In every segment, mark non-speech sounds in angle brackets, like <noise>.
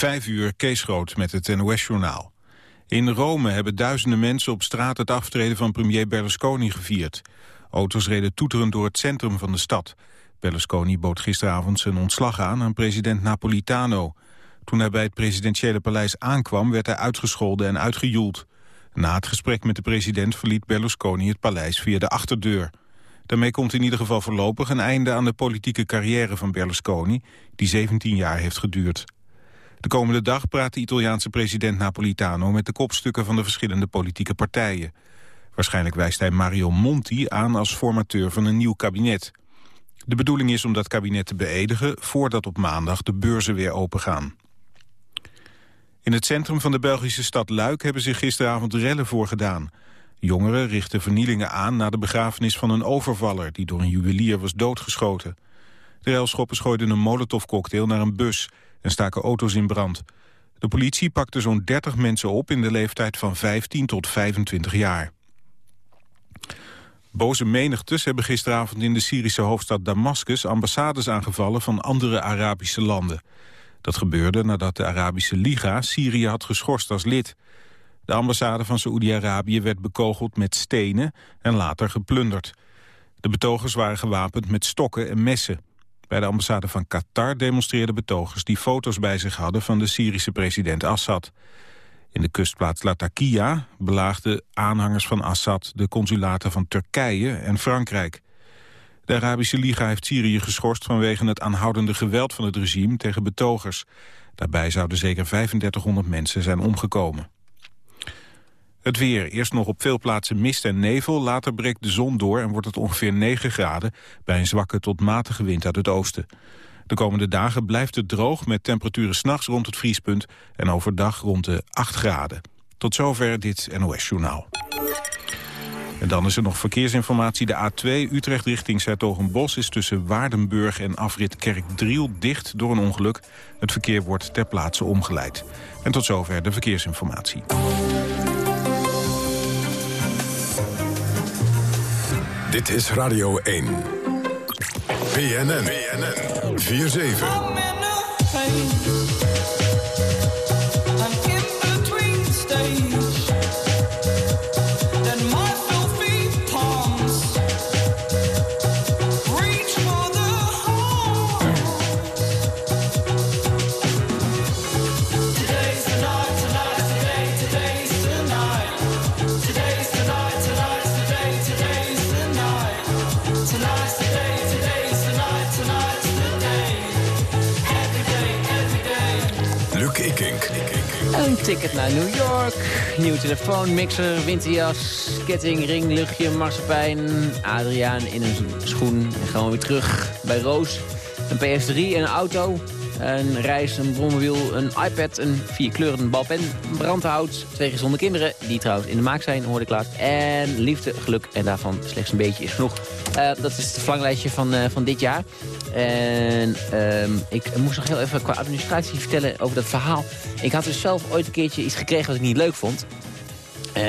Vijf uur, Kees Groot met het NOS-journaal. In Rome hebben duizenden mensen op straat het aftreden van premier Berlusconi gevierd. Auto's reden toeterend door het centrum van de stad. Berlusconi bood gisteravond zijn ontslag aan aan president Napolitano. Toen hij bij het presidentiële paleis aankwam werd hij uitgescholden en uitgejoeld. Na het gesprek met de president verliet Berlusconi het paleis via de achterdeur. Daarmee komt in ieder geval voorlopig een einde aan de politieke carrière van Berlusconi, die 17 jaar heeft geduurd. De komende dag praat de Italiaanse president Napolitano met de kopstukken van de verschillende politieke partijen. Waarschijnlijk wijst hij Mario Monti aan als formateur van een nieuw kabinet. De bedoeling is om dat kabinet te beëdigen voordat op maandag de beurzen weer opengaan. In het centrum van de Belgische stad Luik hebben zich gisteravond rellen voorgedaan. Jongeren richten vernielingen aan na de begrafenis van een overvaller... die door een juwelier was doodgeschoten. De relschoppers gooiden een molotovcocktail naar een bus... en staken auto's in brand. De politie pakte zo'n 30 mensen op in de leeftijd van 15 tot 25 jaar. Boze menigtes hebben gisteravond in de Syrische hoofdstad Damascus... ambassades aangevallen van andere Arabische landen. Dat gebeurde nadat de Arabische Liga Syrië had geschorst als lid. De ambassade van Saoedi-Arabië werd bekogeld met stenen en later geplunderd. De betogers waren gewapend met stokken en messen. Bij de ambassade van Qatar demonstreerden betogers die foto's bij zich hadden van de Syrische president Assad. In de kustplaats Latakia belaagden aanhangers van Assad de consulaten van Turkije en Frankrijk. De Arabische Liga heeft Syrië geschorst vanwege het aanhoudende geweld van het regime tegen betogers. Daarbij zouden zeker 3500 mensen zijn omgekomen. Het weer. Eerst nog op veel plaatsen mist en nevel. Later breekt de zon door en wordt het ongeveer 9 graden... bij een zwakke tot matige wind uit het oosten. De komende dagen blijft het droog met temperaturen s'nachts rond het vriespunt... en overdag rond de 8 graden. Tot zover dit NOS-journaal. En dan is er nog verkeersinformatie. De A2 Utrecht richting Sertogenbos is tussen Waardenburg en afrit Kerkdriel dicht door een ongeluk. Het verkeer wordt ter plaatse omgeleid. En tot zover de verkeersinformatie. Dit is Radio 1. BNN. BNN. 4-7. Ticket naar New York. Nieuwe telefoon, mixer, winterjas, ketting, ring, luchtje, marsepein. Adriaan in een schoen. En gewoon weer terug bij Roos. Een PS3 en een auto. Een reis, een brommobiel, een iPad, een vierkleuren balpen, brandhout, twee gezonde kinderen, die trouwens in de maak zijn, hoorde ik laatst. En liefde, geluk en daarvan slechts een beetje is genoeg. Uh, dat is het verlanglijstje van, uh, van dit jaar. En uh, ik moest nog heel even qua administratie vertellen over dat verhaal. Ik had dus zelf ooit een keertje iets gekregen wat ik niet leuk vond. Um,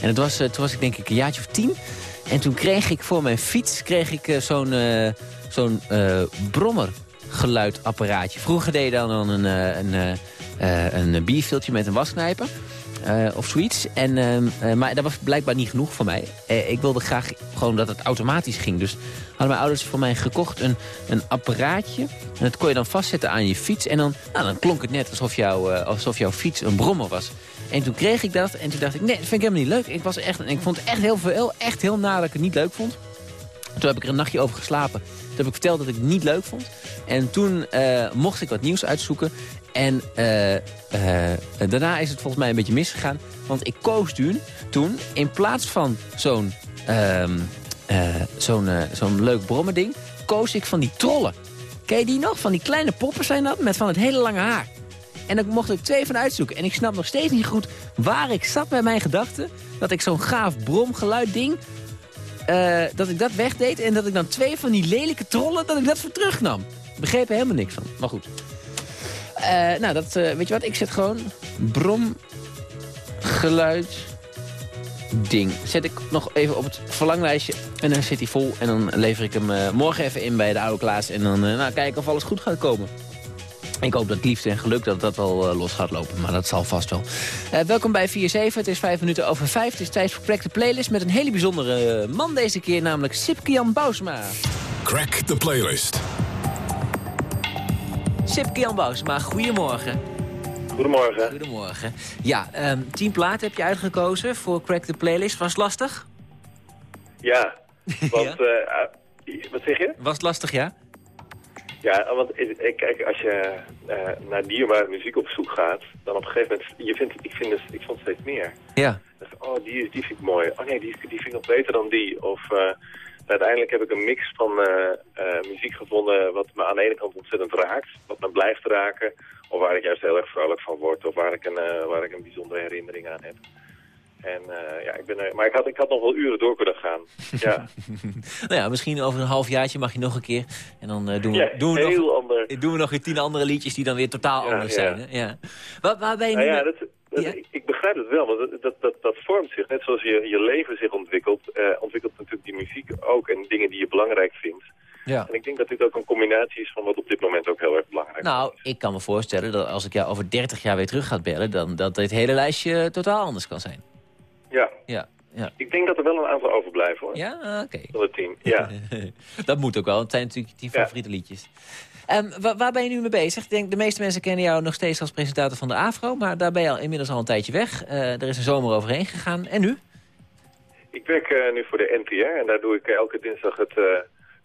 en het was, uh, toen was ik denk ik een jaartje of tien. En toen kreeg ik voor mijn fiets kreeg ik zo'n zo'n brommer geluidapparaatje. Vroeger deed je dan een, eh, een, een, eh, een bierviltje met een wasknijper. Uh, of zoiets. En, uh, maar dat was blijkbaar niet genoeg voor mij. Ik wilde graag gewoon dat het automatisch ging. Dus hadden mijn ouders voor mij gekocht een, een apparaatje. En dat kon je dan vastzetten aan je fiets. En dan, nou, dan klonk het net alsof, jou, alsof jouw fiets een brommer was. En toen kreeg ik dat. En toen dacht ik, nee, dat vind ik helemaal niet leuk. Ik, was echt, en ik vond echt heel veel, echt heel na dat ik het niet leuk vond. Toen heb ik er een nachtje over geslapen. Toen heb ik verteld dat ik het niet leuk vond. En toen uh, mocht ik wat nieuws uitzoeken. En uh, uh, daarna is het volgens mij een beetje misgegaan. Want ik koos toen, in plaats van zo'n ehm, zo'n zo'n leuk brommerding... koos ik van die trollen. Ken je die nog? Van die kleine poppen zijn dat, met van het hele lange haar. En daar mocht ik twee van uitzoeken. En ik snap nog steeds niet goed waar ik zat bij mijn gedachten... dat ik zo'n gaaf bromgeluid ding uh, dat ik dat wegdeed en dat ik dan twee van die lelijke trollen, dat ik dat voor terugnam. Begreep er helemaal niks van, maar goed. Uh, nou, dat, uh, weet je wat, ik zet gewoon bromgeluid ding. Zet ik nog even op het verlanglijstje en dan zit hij vol. En dan lever ik hem morgen even in bij de oude Klaas. En dan nou, kijken of alles goed gaat komen. Ik hoop dat liefde en geluk dat dat wel los gaat lopen, maar dat zal vast wel. welkom bij 4-7, het is 5 minuten over 5. Het is tijd voor Crack the Playlist met een hele bijzondere man deze keer, namelijk Sipkian Bousma. Crack the Playlist. Sipkian Bousma, goedemorgen. Goedemorgen. Goedemorgen. Ja, um, tien platen heb je uitgekozen voor Crack the Playlist. Was het lastig? Ja, <laughs> want... ja? Uh, wat zeg je? Was het lastig, ja? Ja, want kijk, als je uh, naar dierbare muziek op zoek gaat, dan op een gegeven moment, je vindt, ik, vind het, ik vond steeds meer. Ja. oh, die, die vind ik mooi. Oh nee, die, die vind ik nog beter dan die. Of uh, uiteindelijk heb ik een mix van uh, muziek gevonden wat me aan de ene kant ontzettend raakt, wat me blijft raken, of waar ik juist heel erg vrolijk van word, of waar ik een, waar ik een bijzondere herinnering aan heb. En uh, ja, ik ben er, maar ik had, ik had nog wel uren door kunnen gaan. Ja. <laughs> nou ja, misschien over een halfjaartje mag je nog een keer. En dan uh, doen, we, ja, doen, we heel nog, ander. doen we nog weer tien andere liedjes die dan weer totaal ja, anders zijn. Hè? Ja. Waar, waar ben je nou nu... ja, dat, dat, ik, ik, begrijp het wel, want dat, dat, dat, vormt zich. Net zoals je, je leven zich ontwikkelt, uh, ontwikkelt natuurlijk die muziek ook. En dingen die je belangrijk vindt. Ja. En ik denk dat dit ook een combinatie is van wat op dit moment ook heel erg belangrijk nou, is. Nou, ik kan me voorstellen dat als ik jou over 30 jaar weer terug ga bellen... dan dat dit hele lijstje totaal anders kan zijn. Ja. Ja. Ja. Ik denk dat er wel een aantal overblijven hoor. Ja, oké. Okay. Van het team, ja. <laughs> dat moet ook wel, het zijn natuurlijk die favoriete ja. liedjes. Um, waar, waar, ben je nu mee bezig? Ik denk, de meeste mensen kennen jou nog steeds als presentator van de AFRO... maar daar ben je al, inmiddels al een tijdje weg. Uh, er is een zomer overheen gegaan. En nu? Ik werk uh, nu voor de NTR en daar doe ik uh, elke dinsdag het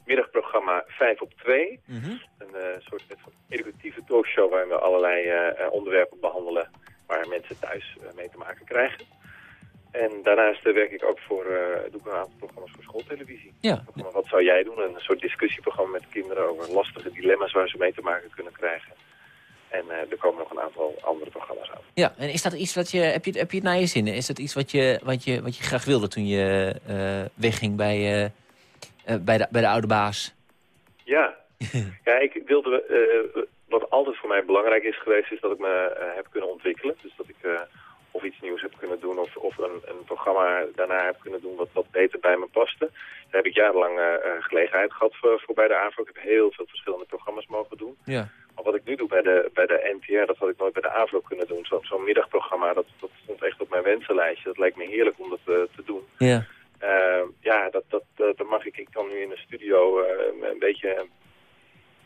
middagprogramma 5 op 2. Mm -hmm. Een soort van educatieve talkshow waarin we allerlei onderwerpen behandelen... waar mensen thuis mee te maken krijgen. En daarnaast uh, werk ik ook voor, uh, doe ik een aantal programma's voor schooltelevisie. Ja. Wat zou jij doen? Een soort discussieprogramma met kinderen over lastige dilemma's waar ze mee te maken kunnen krijgen. En uh, er komen nog een aantal andere programma's aan. Ja, en is dat iets wat je, heb je, heb je het naar je zin? Is dat iets wat je, wat je, wat je graag wilde toen je wegging bij, bij, de, bij de oude baas? Ja, <laughs> ja ik wilde, wat altijd voor mij belangrijk is geweest, is dat ik me heb kunnen ontwikkelen. Dus dat ik of iets nieuws heb kunnen doen of, of een, een, programma daarna heb kunnen doen wat, wat beter bij me paste. Daar heb ik jarenlang uh, gelegenheid gehad voor, voor bij de AVRO. Ik heb heel veel verschillende programma's mogen doen. Ja. Maar wat ik nu doe bij de, bij de NTR, dat had ik nooit bij de AVRO kunnen doen. Zo'n zo middagprogramma, dat, dat stond echt op mijn wensenlijstje. Dat lijkt me heerlijk om dat uh, te doen. Ja, ja dat, dat, dat mag ik. Ik kan nu in de studio een beetje...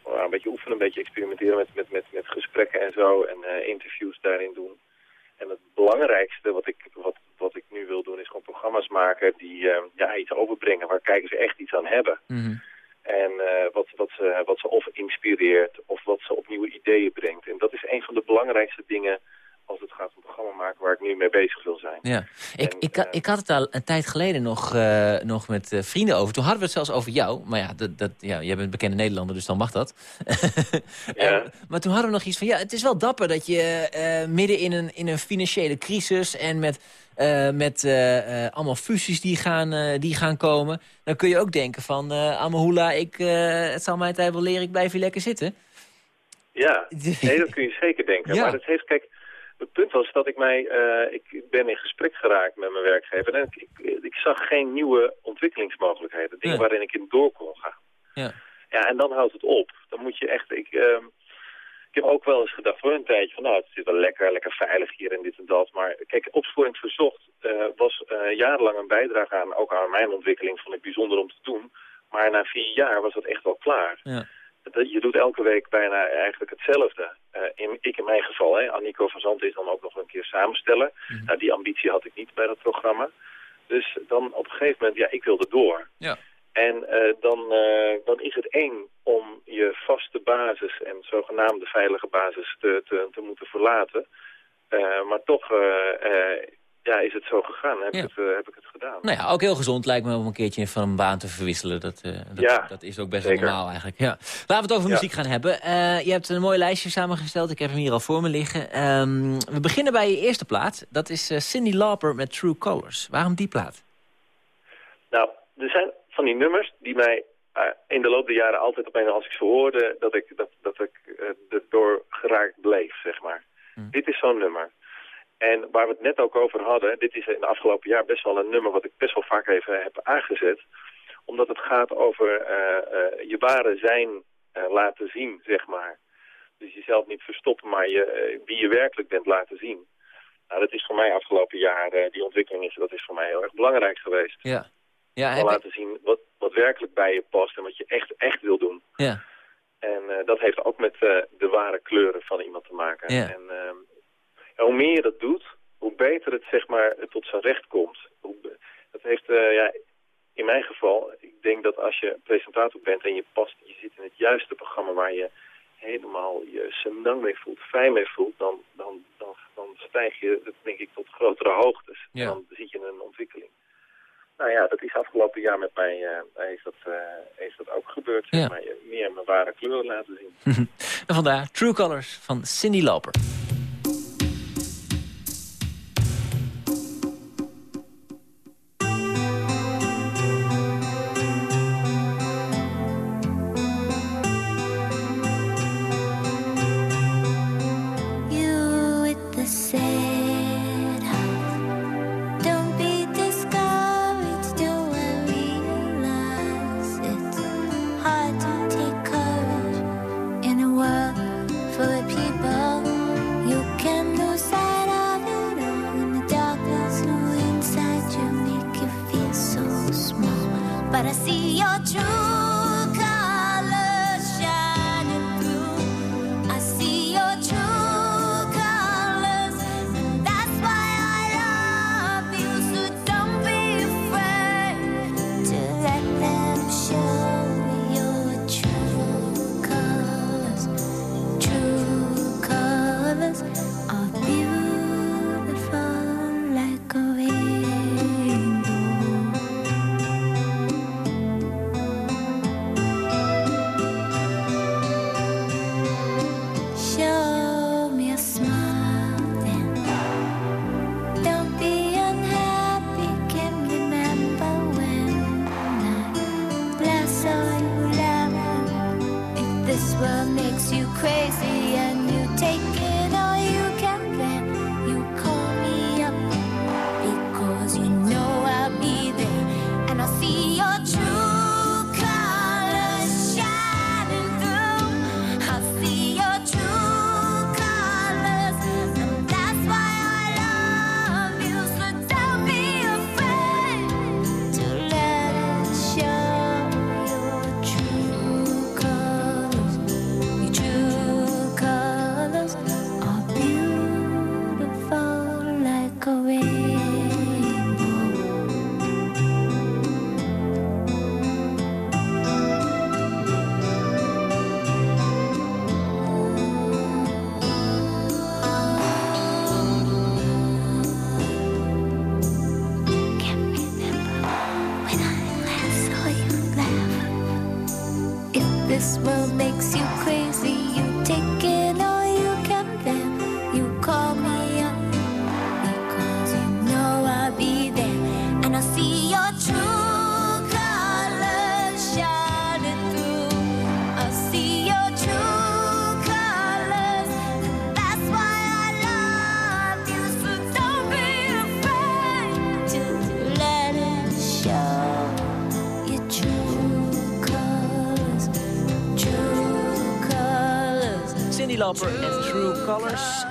een beetje oefenen, een beetje experimenteren met, met, met, met gesprekken en zo. En interviews daarin doen. En het belangrijkste wat ik, wat, wat ik nu wil doen is gewoon programma's maken die uh, ja, iets overbrengen waar kijkers echt iets aan hebben. Mm -hmm. En uh, wat, wat, ze, wat ze of inspireert of wat ze op nieuwe ideeën brengt. En dat is een van de belangrijkste dingen als het gaat om programma maken waar ik nu mee bezig wil zijn. Ja, ik, en, ik, uh, ik had het al een tijd geleden nog, uh, nog met uh, vrienden over. Toen hadden we het zelfs over jou. Maar ja, dat, dat, ja jij bent een bekende Nederlander, dus dan mag dat. <laughs> ja. maar toen hadden we nog iets van... Ja, het is wel dapper dat je midden in een, in een financiële crisis... en met, met allemaal fusies die gaan, die gaan komen... dan kun je ook denken van... Amahula, ik, het zal mijn tijd wel leren, ik blijf hier lekker zitten. Ja, <laughs> nee, dat kun je zeker denken. Ja. Maar het heeft, kijk... Het punt was dat ik mij, uh, ik ben in gesprek geraakt met mijn werkgever en ik, ik, ik zag geen nieuwe ontwikkelingsmogelijkheden, dingen Ja. waarin ik in door kon gaan. Ja. Ja, en dan houdt het op. Dan moet je echt, ik, uh, ik heb ook wel eens gedacht voor een tijdje van nou, het zit wel lekker, lekker veilig hier en dit en dat. Maar kijk, opsporing verzocht uh, was uh, jarenlang een bijdrage aan, ook aan mijn ontwikkeling, vond ik bijzonder om te doen. Maar na vier jaar was dat echt wel klaar. Ja. Je doet elke week bijna eigenlijk hetzelfde. Uh, in, ik in mijn geval, hè, Annico van Zandt is dan ook nog een keer samenstellen. Mhm. Nou, die ambitie had ik niet bij dat programma. Dus dan op een gegeven moment, ja, ik wilde door. Ja. En uh, dan, uh, dan is het één om je vaste basis en zogenaamde veilige basis te, te, te moeten verlaten. Maar toch ja, is het zo gegaan. Heb, Ja. ik het, heb ik het gedaan. Nou ja, ook heel gezond lijkt me om een keertje van een baan te verwisselen. Dat, uh, dat, Ja, dat is ook best wel normaal eigenlijk. Ja. Laten we het over Ja. muziek gaan hebben. Uh, je hebt een mooi lijstje samengesteld. Ik heb hem hier al voor me liggen. Um, we beginnen bij je eerste plaat. Dat is Cindy Lauper met True Colors. Waarom die plaat? Nou, er zijn van die nummers die mij in de loop der jaren altijd op een als ik ze hoorde, dat ik, dat, dat ik erdoor geraakt bleef, zeg maar. Hmm. Dit is zo'n nummer. En waar we het net ook over hadden, dit is in de afgelopen jaar best wel een nummer wat ik best wel vaak even heb aangezet. Omdat het gaat over uh, je ware zijn laten zien, zeg maar. Dus jezelf niet verstoppen, maar je, eh, wie je werkelijk bent laten zien. Nou, dat is voor mij afgelopen jaar, eh, die ontwikkeling is, dat is voor mij heel erg belangrijk geweest. Ja. Ja, laten zien wat, wat werkelijk bij je past en wat je echt, echt wil doen. ja. En eh, dat heeft ook met eh, de ware kleuren van iemand te maken. Ja. En hoe meer je dat doet, hoe beter het zeg maar tot zijn recht komt. Dat heeft, eh, ja, in mijn geval, ik denk dat als je presentator bent en je past, je zit in het juiste programma waar je helemaal je senang mee voelt, fijn mee voelt, dan, dan, dan, dan stijg je, denk ik, tot grotere hoogtes. Ja. Dan zie je een ontwikkeling. Nou ja, dat is afgelopen jaar met mij eh, is, dat, eh, is dat ook gebeurd. Zeg maar, meer mijn ware kleuren laten zien. <laughs> En vandaar True Colors van Cindy Lauper. 就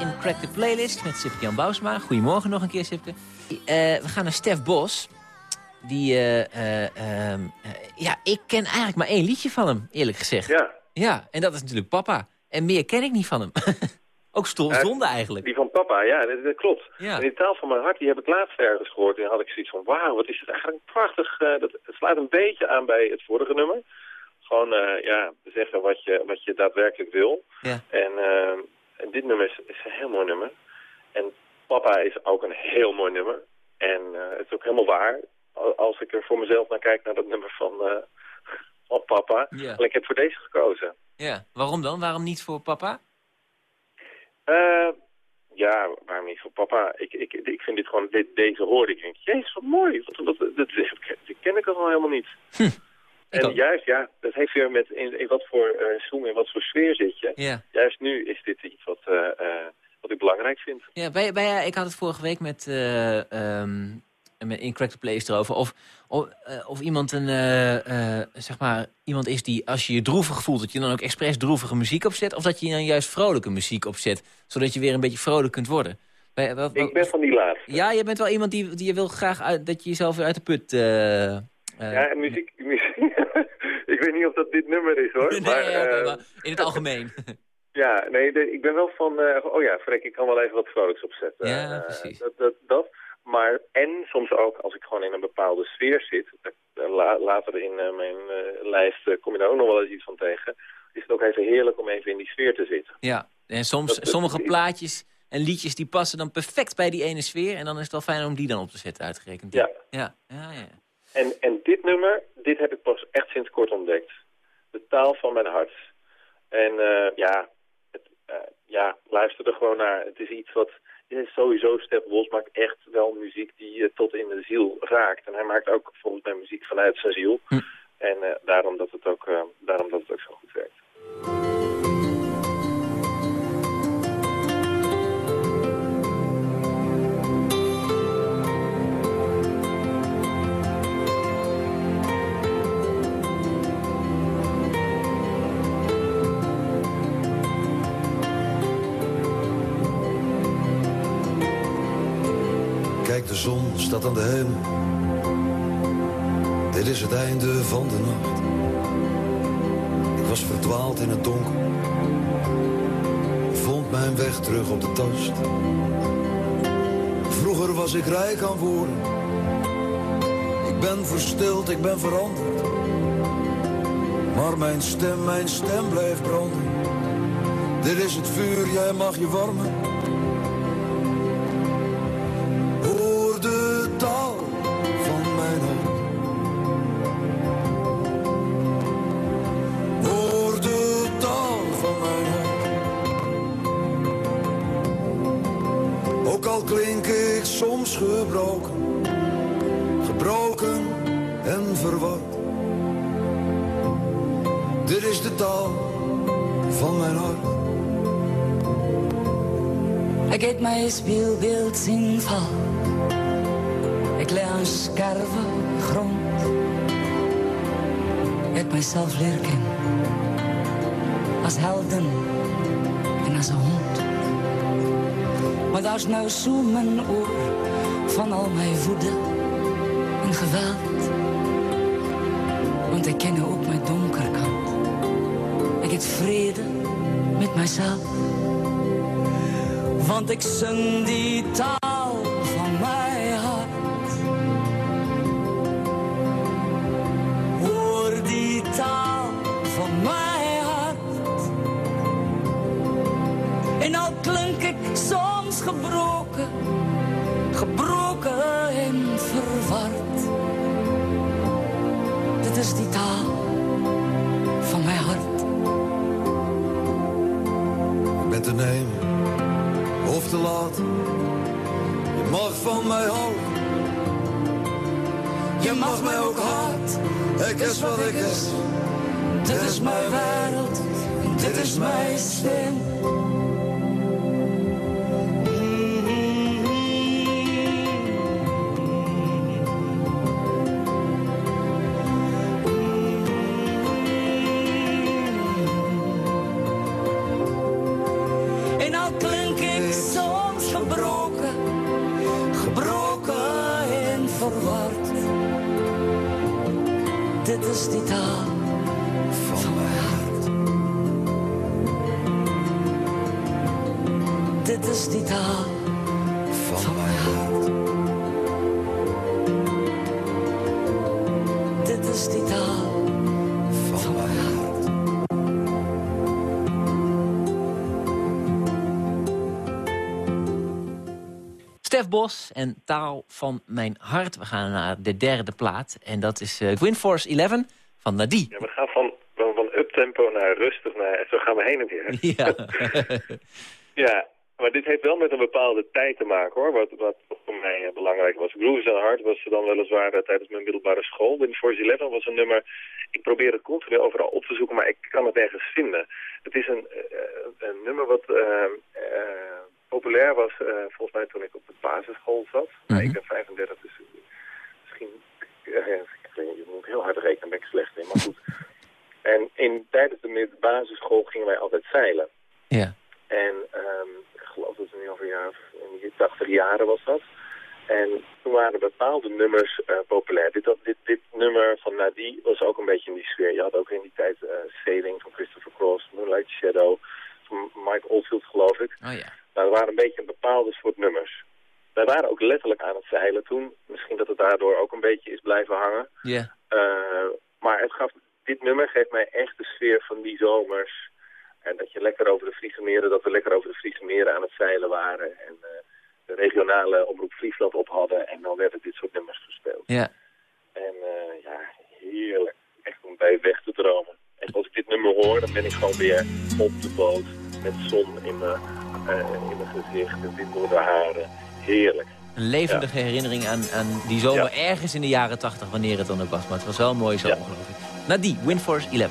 in Crack the Playlist met Sipke Jan Bousma. Goedemorgen nog een keer, Sipke. Eh, we gaan naar Stef Bos. Die, eh, eh, ehm, eh, ja, ik ken eigenlijk maar één liedje van hem, eerlijk gezegd. Ja, Ja, en dat is natuurlijk Papa. En meer ken ik niet van hem. <laughs> Ook sto- Ja, zonde eigenlijk. die van papa, ja, dat, dat klopt. Ja. En die taal van mijn hart, die heb ik laatst ergens gehoord. En had ik zoiets van, wauw, wat is het eigenlijk prachtig. dat, het sluit een beetje aan bij het vorige nummer. Gewoon, eh, ja, zeggen wat je, wat je daadwerkelijk wil. Ja. En, eh, en dit nummer is, is een heel mooi nummer. En papa is ook een heel mooi nummer. En eh, het is ook helemaal waar. Al- Als ik er voor mezelf naar kijk, naar dat nummer van, eh, van papa. En ik heb voor deze gekozen. ja. Waarom dan? Waarom niet voor Papa? Eh, ja, waarom niet voor papa? Ik, ik, ik vind dit gewoon, dit, deze hoorde ik. Denk, jezus, wat mooi. Wat, dat, dat ken ik al helemaal niet. Ik en juist, ja, dat heeft weer met in, in wat voor eh zoom, in wat voor sfeer zit je. Ja. Juist nu is dit iets wat, eh, eh, wat ik belangrijk vind. Ja, bij, bij, ik had het vorige week met ehm, met in Crack the Place erover. Of, of, of iemand een, zeg maar, iemand is die, als je je droevig voelt... dat je dan ook expres droevige muziek opzet. Of dat je dan juist vrolijke muziek opzet. Zodat je weer een beetje vrolijk kunt worden. Bij- wat- wat- Ik ben van die laatste. Ja, je bent wel iemand die, die je wil graag uit, dat je jezelf weer uit de put... Ja, muziek... muziek ik weet niet of dat dit nummer is, hoor. <laughs> nee, maar, oké, eh, maar in het algemeen. <laughs> Ja, nee, de- ik ben wel van... eh, oh ja, Frek, ik kan wel even wat vrolijks opzetten. Ja, Eh, precies. Dat, dat, dat. Maar, en soms ook als ik gewoon in een bepaalde sfeer zit... la- later in mijn lijst kom je daar ook nog wel eens iets van tegen... is het ook even heerlijk om even in die sfeer te zitten. ja, en soms, Dat- sommige plaatjes en liedjes die passen dan perfect bij die ene sfeer. En dan is het wel fijn om die dan op te zetten, uitgerekend. Ja. Ja, ja, ja. En, en dit nummer, dit heb ik pas echt sinds kort ontdekt. De taal van mijn hart. En eh, ja, het, eh, ja, luister er gewoon naar. Het is iets wat... Is sowieso, Stef Bos maakt echt wel muziek die je tot in de ziel raakt. En hij maakt ook volgens mij muziek vanuit zijn ziel. Hm. En eh, daarom, dat het ook, eh, daarom dat het ook zo goed werkt. Staat aan de hemel. Dit is het einde van de nacht. Ik was verdwaald in het donker. Vond mijn weg terug op de tast. Vroeger was ik rijk aan woorden. Ik ben verstild, ik ben veranderd. Maar mijn stem, mijn stem blijft branden. Dit is het vuur, jij mag je warmen. Gebroken, gebroken en verward. Dit is de taal van mijn hart. Ik eet mijn speelbeeld zien val. Ik leg een scherve grond. Ik heb mijzelf leren kennen. Als helden en als een hond. Maar daar is nou zo mijn oor van al mijn woede en geweld. Want ik ken ook mijn donkerkant. Ik heb vrede met mijzelf. Want ik zing die taal Dit is die taal van mijn hart. Dit is die taal Stef Bos en Taal van Mijn Hart. We gaan naar de derde plaat. En dat is eh Gwyn Force 11 van Nadie. Ja, we gaan van, van, van uptempo naar rustig naar... Zo gaan we heen en weer. <laughs> Ja. <laughs> Ja, maar dit heeft wel met een bepaalde tijd te maken hoor, wat, wat voor mij eh, belangrijk was. Groove is Hard was dan weliswaar eh, tijdens mijn middelbare school. Wind Force 11 was een nummer, ik probeer het continu overal op te zoeken, maar ik kan het nergens vinden. Het is een, eh, een nummer wat eh, eh, populair was eh, volgens mij toen ik op de basisschool zat. Mhm. ik ben 35, dus heel hard rekenen, ben ik slecht in, maar goed. <laughs> En in, tijdens de basisschool gingen wij altijd zeilen. Ja. En ehm, ik geloof dat het nu over een jaar of in de 80 jaren was dat. En toen waren bepaalde nummers eh, populair. Dit, dit, dit nummer van Nadie was ook een beetje in die sfeer. Je had ook in die tijd eh Sailing van Christopher Cross, Moonlight Shadow van Mike Oldfield geloof ik. Oh ja. Nou, er waren een beetje een bepaalde soort nummers. Wij waren ook letterlijk aan het zeilen toen. Misschien dat het daardoor ook een beetje is blijven hangen. Ja. Eh, maar het gaf, dit nummer geeft mij echt de sfeer van die zomers. En dat je lekker over de Friese meren, dat we lekker over de Friese meren aan het zeilen waren. En eh, de regionale omroep Friesland op hadden. En dan werden dit soort nummers gespeeld. Ja. En eh, ja, heerlijk. Echt om bij weg te dromen. En als ik dit nummer hoor, dan ben ik gewoon weer op de boot. Met zon in mijn, in mijn gezicht, de wind door de haren. Heerlijk. Een levendige herinnering aan, aan die zomer Ja. ergens in de jaren 80, wanneer het dan ook was. Maar het was wel een mooie zomer, Ja. geloof ik. Nadie, Windforce 11.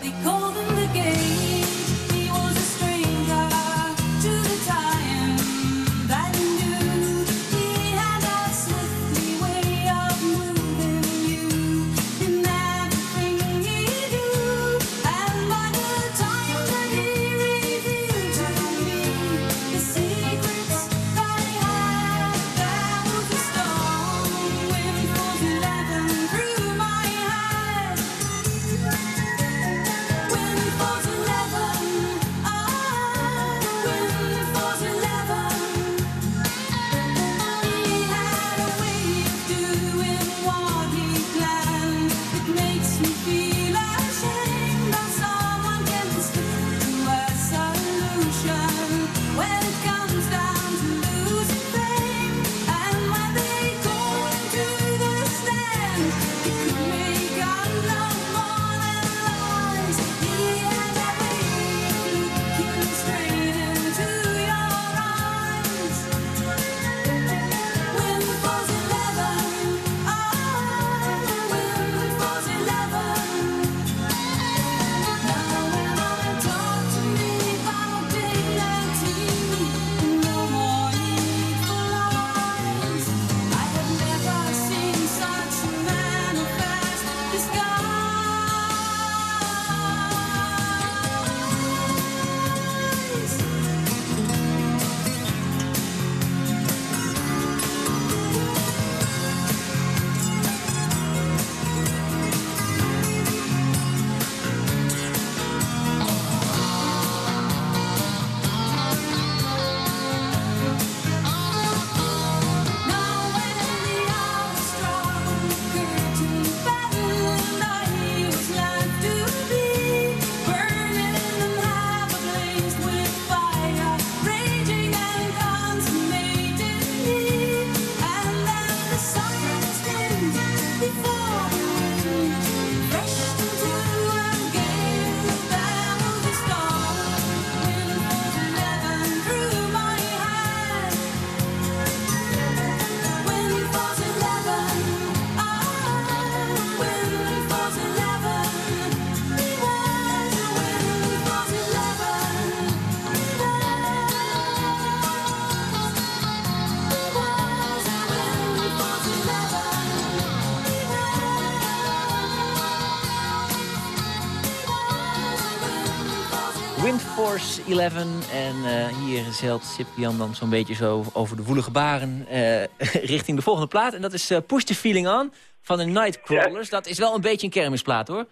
11. En eh, hier zeilt Cyprian dan zo'n beetje zo over de woelige baren eh, <laughs> richting de volgende plaat. En dat is eh, Push the Feeling On van de Nightcrawlers. Dat is wel een beetje een kermisplaat hoor.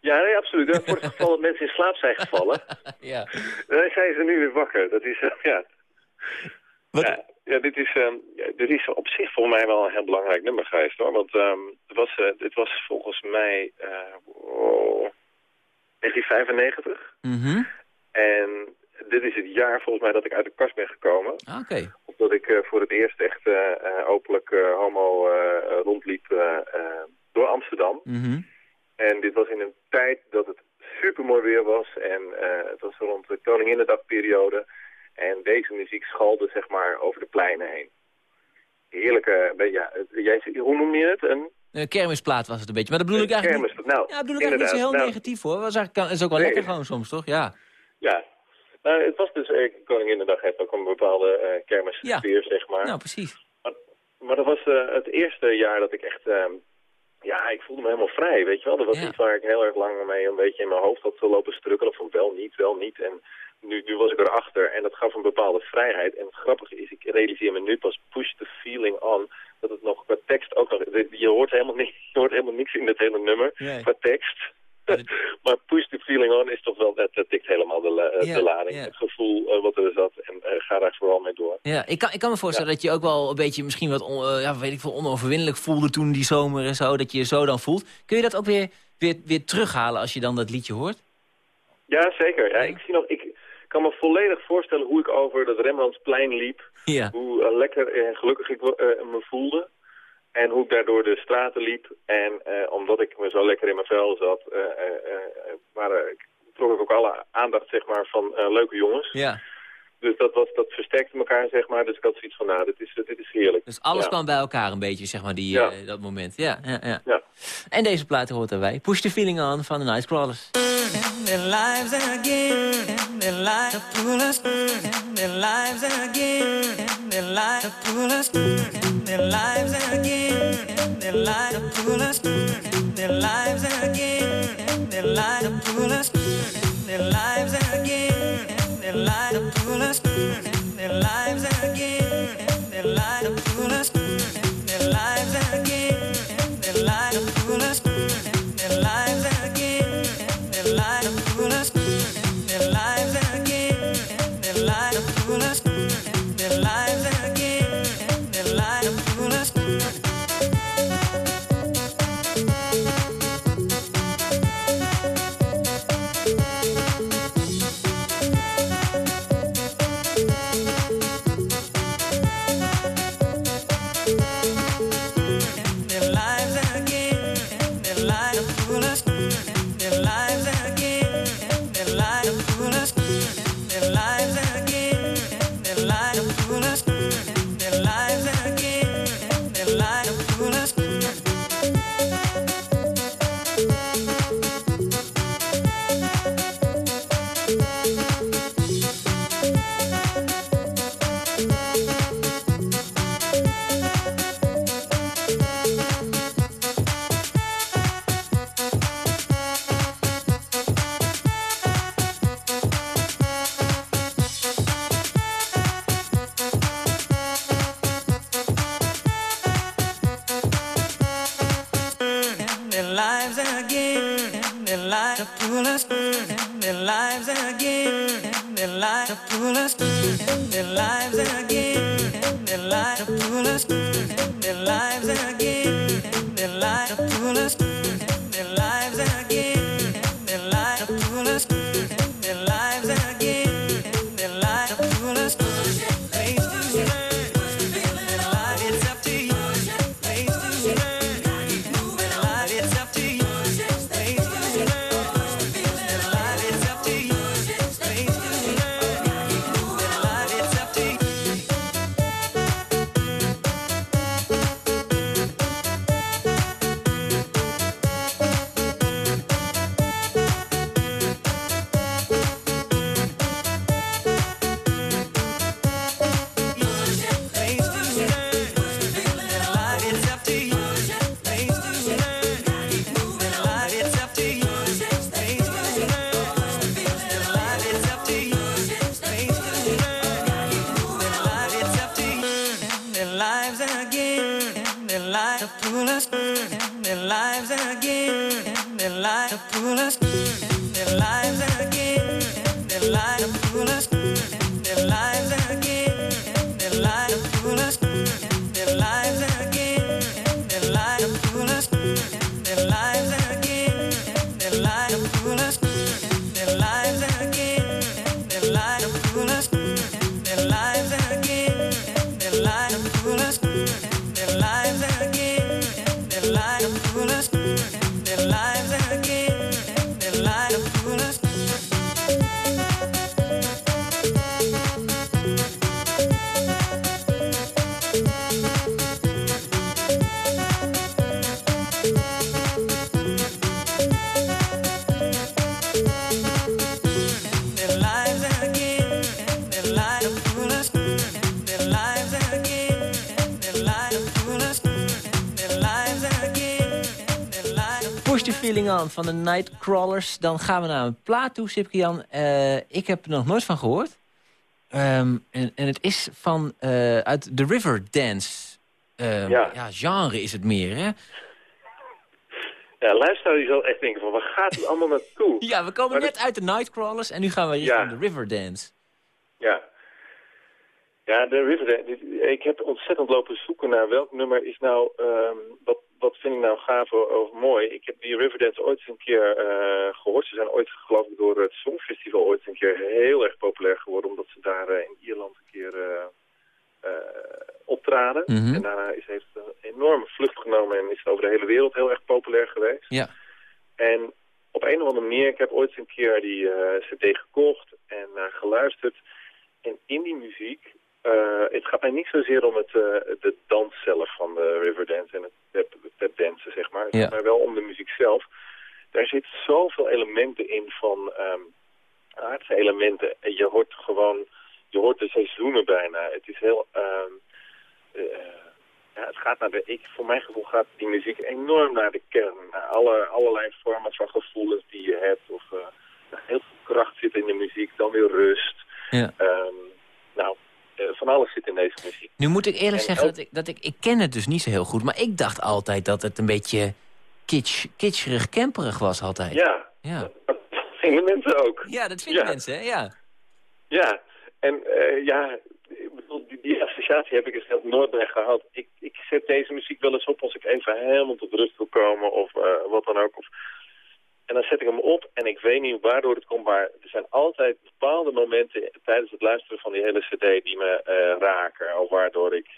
Ja, nee, absoluut. hè. Voor het geval dat mensen in slaap zijn gevallen, <laughs> Ja. dan zijn ze nu weer wakker. Dat is, ja. Wat- Ja, ja, dit is, ehm, ja, dit is op zich voor mij wel een heel belangrijk nummer geweest, hoor. Want ehm, het was, eh, dit was volgens mij eh, oh, 1995. Mhm. En dit is het jaar volgens mij dat ik uit de kast ben gekomen. Ah, Oké. Of dat ik eh, voor het eerst echt eh, eh, openlijk homo rondliep door Amsterdam. Mhm. En dit was in een tijd dat het super mooi weer was. En het was rond de Koninginnedagperiode. En deze muziek schalde zeg maar over de pleinen heen. Heerlijke, ja, jij, hoe noem je het? Een Een kermisplaat was het een beetje. Maar dat bedoel ik eigenlijk niet, kermis. Nou, ja, dat bedoel ik eigenlijk niet zo heel. Nou, negatief hoor. Was eigenlijk, is ook wel Nee. lekker gewoon soms toch? Ja. Ja, nou, het was dus, eh, Koninginnedag heeft ook een bepaalde eh kermissfeer, zeg maar. Nou, precies. Maar dat was het eerste jaar dat ik echt ehm, Ja, ik voelde me helemaal vrij, weet je wel. Dat was Ja. iets waar ik heel erg lang mee een beetje in mijn hoofd had lopen strukkelen van wel niet, wel niet. En nu, nu was ik erachter en dat gaf een bepaalde vrijheid. En het grappige is, ik realiseer me nu pas push the feeling on, dat het nog qua tekst ook nog... Je hoort helemaal, niks, <laughs> je hoort helemaal niks in dit hele nummer Nee. qua tekst. <laughs> Maar push the feeling on is toch wel, dat, dat tikt helemaal de, la- Ja, de lading. ja. Het gevoel eh, wat er zat en eh, ga daar vooral mee door. Ja, ik kan, ik kan me voorstellen dat je ook wel een beetje misschien wat on- eh, ja, weet ik veel, onoverwinnelijk voelde toen die zomer en zo. Dat je je zo dan voelt. Kun je dat ook weer, weer, weer terughalen als je dan dat liedje hoort? Ja, zeker. Ja, ik, zie nog, ik kan me volledig voorstellen hoe ik over dat Rembrandtsplein liep. Ja. Hoe eh, lekker en gelukkig ik eh, me voelde. En hoe ik daardoor de straten liep. En eh, omdat ik me zo lekker in mijn vel zat, eh, eh, eh, waren, ik trok ik ook alle aandacht zeg maar, van eh, leuke jongens. Ja. Dus dat, was, dat versterkte elkaar, zeg maar. Dus ik had zoiets van, nou, dit is, dit is heerlijk. Dus alles Ja. kwam bij elkaar een beetje, zeg maar, die, Ja. dat moment. Ja, ja, ja. Ja. En deze plaat hoort erbij. Push the feeling on van de Nightcrawlers. their lives again, their lives to pull us, their lives again, their lives to pull us, their lives again, their lives to pull us, their lives again, their lives to pull us, their lives again, their lives to pull us, their lives van de Nightcrawlers. Dan gaan we naar een plaat toe, Sipke-Jan. Eh, ik heb er nog nooit van gehoord. Ehm, en, en het is van, eh, uit The River Dance. Ehm, Ja. ja, genre is het meer, hè? Ja, luisteraar die zal echt denken van, waar gaat het allemaal naartoe? <laughs> Ja, we komen Maar net uit de Nightcrawlers en nu gaan we richting Ja. de River Dance. Ja. Ja, de Riverdale. dit- Ik heb ontzettend lopen zoeken naar welk nummer is nou, ehm, wat, wat vind ik nou gaaf of, mooi. Ik heb die Riverdance ooit eens een keer eh, gehoord. Ze zijn ooit, geloof ik, door het Songfestival ooit eens een keer heel erg populair geworden. Omdat ze daar eh, in Ierland een keer eh, optraden. Mhm. En daarna is, heeft het een enorme vlucht genomen en is het over de hele wereld heel erg populair geweest. Ja. En op een of andere manier, ik heb ooit eens een keer die cd gekocht en naar geluisterd. En in die muziek, eh, het gaat mij niet zozeer om het, eh, de dans zelf van de Riverdance en het tap, tapdansen, zeg maar. Het Ja. gaat mij wel om de muziek zelf. Daar zitten zoveel elementen in van ehm, aardse elementen. En je hoort gewoon, je hoort de seizoenen bijna. Het is heel... ehm, eh, ja, het gaat naar de, ik, voor mijn gevoel gaat die muziek enorm naar de kern. Naar alle, allerlei vormen van gevoelens die je hebt. Of heel veel kracht zit in de muziek, dan weer rust. Ja. Ehm, nou, van alles zit in deze muziek. Nu moet ik eerlijk En zeggen dat ik, dat ik... Ik ken het dus niet zo heel goed, maar ik dacht altijd dat het een beetje kitsch, kitscherig, camperig was altijd. Ja, Ja, dat vinden mensen ook. ja dat vinden Ja. mensen, hè? Ja. Ja, en eh, ja, ik bedoel, die, die associatie heb ik dus nog nooit meer gehad. Ik, ik zet deze muziek wel eens op als ik even helemaal tot rust wil komen of eh, wat dan ook. Of, en dan zet ik hem op en ik weet niet waardoor het komt, maar er zijn altijd bepaalde momenten tijdens het luisteren van die hele cd die me eh, raken. Of waardoor ik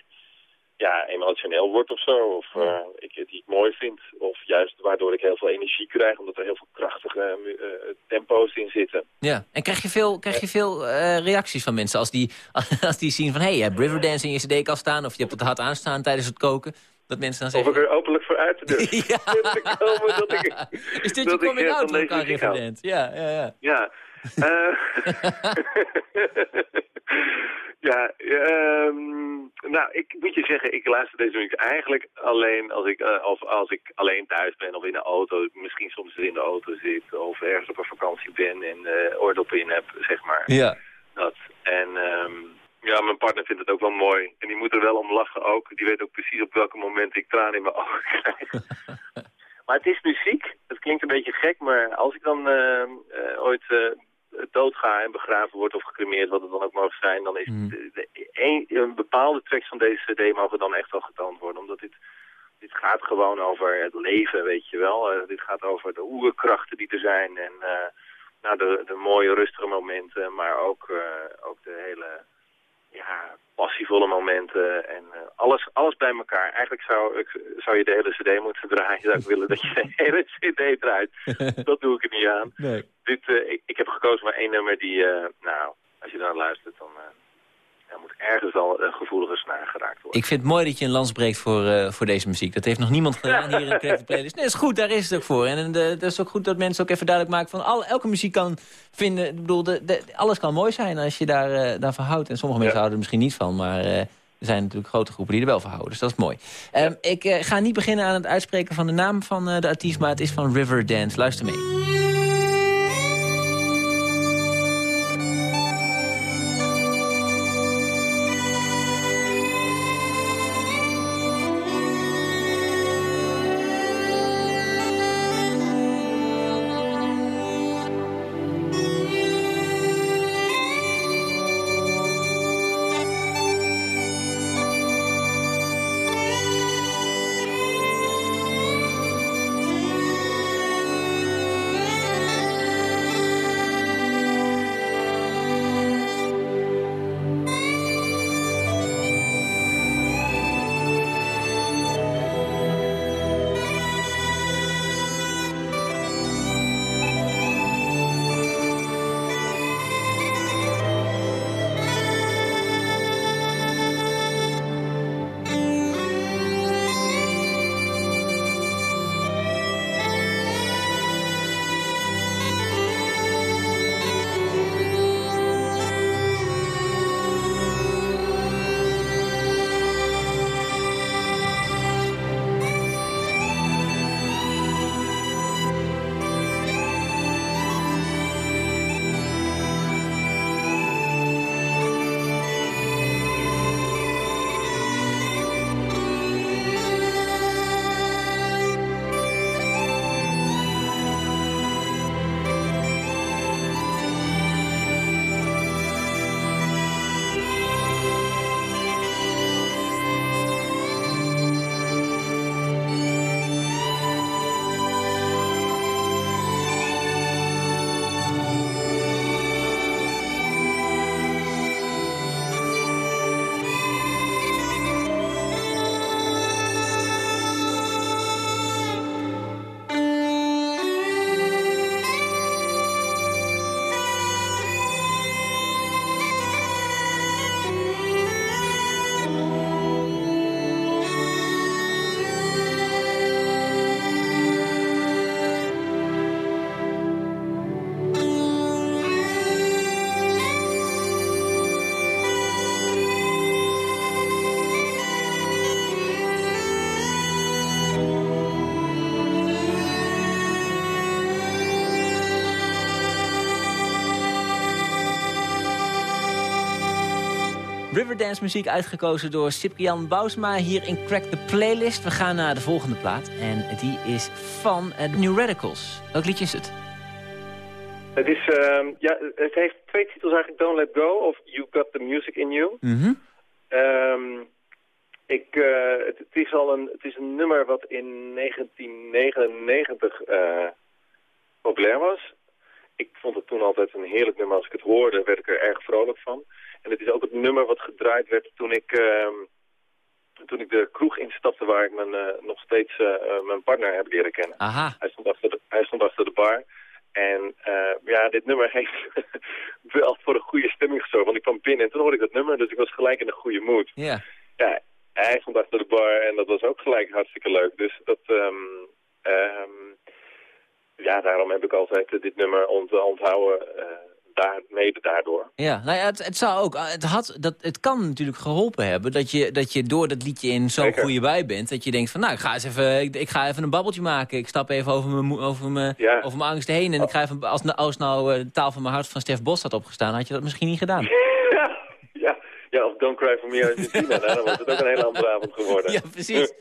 ja, emotioneel word of zo, of eh, ik, die ik mooi vind. Of juist waardoor ik heel veel energie krijg, omdat er heel veel krachtige eh, tempo's in zitten. ja. En krijg je veel, krijg je veel reacties van mensen als die, <laughs> als die zien van... hé, hey, je hebt Riverdance in je cd-kast staan... of je hebt het hard aanstaan tijdens het koken... dat mensen dan Of zeggen... ik er openlijk voor uit te <laughs> durven. Ja. te komen dat ik, Is <laughs> dit je coming eh, out van hou. Riverdance? Ja, ja, ja. Ja. <laughs> Eh, ja, ehm, nou, ik moet je zeggen, ik luister deze muziek eigenlijk alleen als ik, eh, of als ik alleen thuis ben of in de auto. Misschien soms in de auto zit of ergens op een vakantie ben en eh oordoppen in heb, zeg maar. Ja. Dat. En ehm, ja, mijn partner vindt het ook wel mooi. En die moet er wel om lachen ook. Die weet ook precies op welke moment ik tranen in mijn <laughs> ogen krijg. <laughs> maar het is muziek. Het klinkt een beetje gek, maar als ik dan ehm, eh, ooit eh, doodga en begraven word of gecremeerd, wat het dan ook mag zijn, dan is Mm. de- de- een, een bepaalde tracks van deze cd mogen dan echt wel getoond worden. Omdat dit, dit gaat gewoon over het leven, weet je wel. Eh, dit gaat over de oerkrachten die er zijn en eh, nou, de, de mooie rustige momenten, maar ook, eh, ook de hele ja, passievolle momenten en eh, alles, alles bij elkaar. Eigenlijk zou, ik, zou je de hele cd moeten draaien. Zou ik willen dat je de <laughs> hele cd draait. Dat doe ik er niet aan. Nee. Dit, eh, ik, ik heb gekozen voor één nummer die, eh, nou, als je daar luistert, dan ja, moet ergens al een gevoelige snaar geraakt worden. Ik vind het mooi dat je een lans breekt voor, eh, voor deze muziek. Dat heeft nog niemand <laughs> gedaan hier in de Creative Playlist. Nee, dat is goed, daar is het ook voor. En eh, dat is ook goed dat mensen ook even duidelijk maken van... Al, elke muziek kan vinden, ik bedoel, de, de- alles kan mooi zijn als je daar, eh, daarvan houdt. En sommige mensen Ja. houden er misschien niet van, maar... er zijn natuurlijk grote groepen die er wel van houden, dus dat is mooi. Ehm, ik ga niet beginnen aan het uitspreken van de naam van de artiest... maar het is van Riverdance. Luister mee. Riverdance muziek uitgekozen door Cyprian Bousma hier in Crack the Playlist. We gaan naar de volgende plaat en die is van eh, de New Radicals. Welk liedje is het? Het, is, ehm, ja, het heeft twee titels eigenlijk, Don't Let Go of You Got The Music In You. Mhm. Ehm, ik, eh, het, het is al een, het is een nummer wat in 1999 eh, populair was. Ik vond het toen altijd een heerlijk nummer. Als ik het hoorde, werd ik er erg vrolijk van. En het is ook het nummer wat gedraaid werd toen ik, ehm, toen ik de kroeg instapte waar ik mijn, eh, nog steeds eh, eh, mijn partner heb leren kennen. Aha. Hij stond achter de, hij stond achter de bar. En ja, dit nummer heeft <laughs> wel voor een goede stemming gezorgd. Want ik kwam binnen en toen hoorde ik dat nummer, dus ik was gelijk in een goede mood. Ja. Ja, hij stond achter de bar en dat was ook gelijk hartstikke leuk. Dus dat, ehm, ehm, ja, daarom heb ik altijd dit nummer ont onthouden, daar, mede daardoor. Ja, nou ja, het, het zou ook. Het, had, dat, het kan natuurlijk geholpen hebben dat je, dat je door dat liedje in zo'n goede bui bent. Dat je denkt van, nou, ik ga, eens even, ik, ik ga even een babbeltje maken. Ik stap even over mijn, over mijn, Ja. over mijn angst heen. En ik ga even, als, als nou eh, de taal van mijn hart van Stef Bos had opgestaan, had je dat misschien niet gedaan. ja, <laughs> ja, ja, of Don't Cry For Me Argentina, nou, dan was het ook een hele andere avond geworden. <laughs> Ja, precies.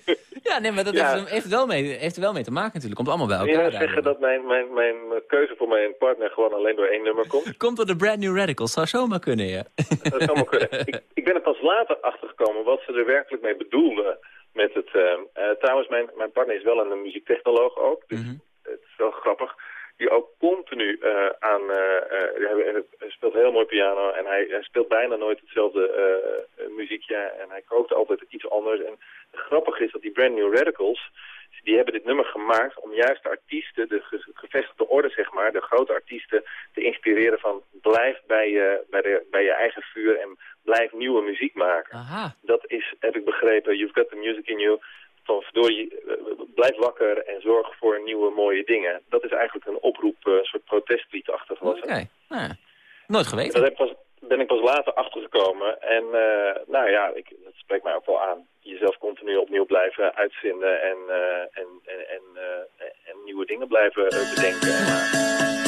Ja, nee, maar dat Ja. heeft, heeft, wel mee, heeft er wel mee te maken natuurlijk. Komt allemaal bij Wil elkaar. nou zeggen dat mijn, mijn, mijn keuze voor mijn partner gewoon alleen door één nummer komt? <laughs> Komt door de Brand New Radicals, zou zomaar kunnen, ja. Dat zou maar kunnen. <laughs> Ik, ik ben er pas later achtergekomen wat ze er werkelijk mee bedoelden met het... eh, trouwens, mijn, mijn partner is wel een muziektechnoloog ook, dus Mhm. het is wel grappig. Die ook continu eh, aan... eh, eh, hij, speelt heel mooi piano en hij, hij speelt bijna nooit hetzelfde muziekje. En hij kookt altijd iets anders. En het grappige is dat die Brand New Radicals... Die hebben dit nummer gemaakt om juist de artiesten, de ge- gevestigde orde zeg maar, de grote artiesten, te inspireren van blijf bij je, bij, de, bij je eigen vuur en blijf nieuwe muziek maken. Aha. Dat is, heb ik begrepen, you've got the music in you. Van verdorie, eh, blijf wakker en zorg voor nieuwe mooie dingen. Dat is eigenlijk een oproep, eh, een soort protestliedachtig was Oké. het. Nou. Nooit Dat geweten. heb ik pas, ben ik pas later achtergekomen. En eh, nou ja, ik, dat spreekt mij ook wel aan. Jezelf continu opnieuw blijven uitvinden en, en, en, en, en nieuwe dingen blijven bedenken. En,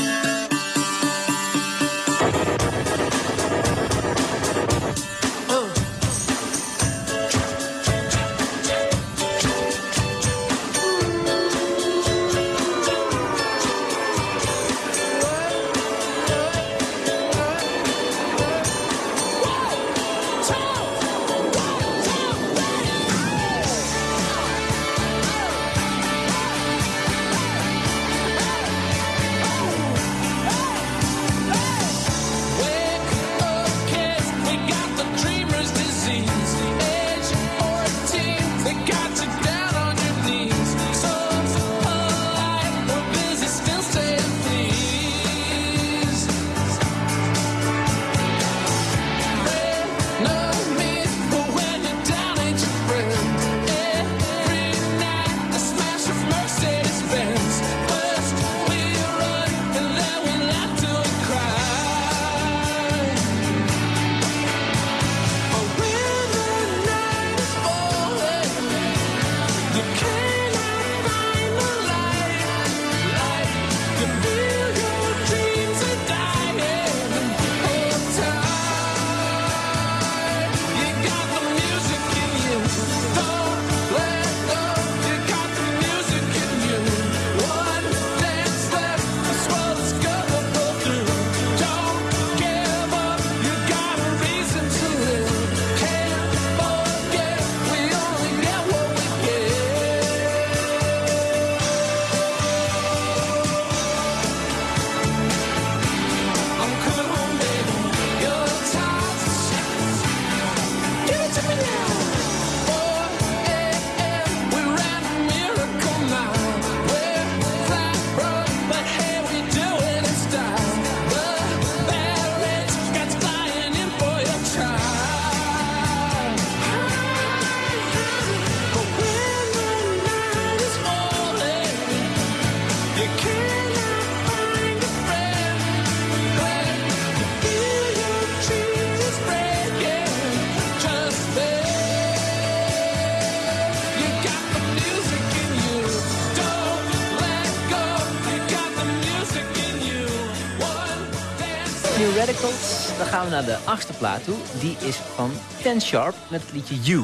gaan we naar de achtste plaat toe. Die is van Ten Sharp met het liedje You.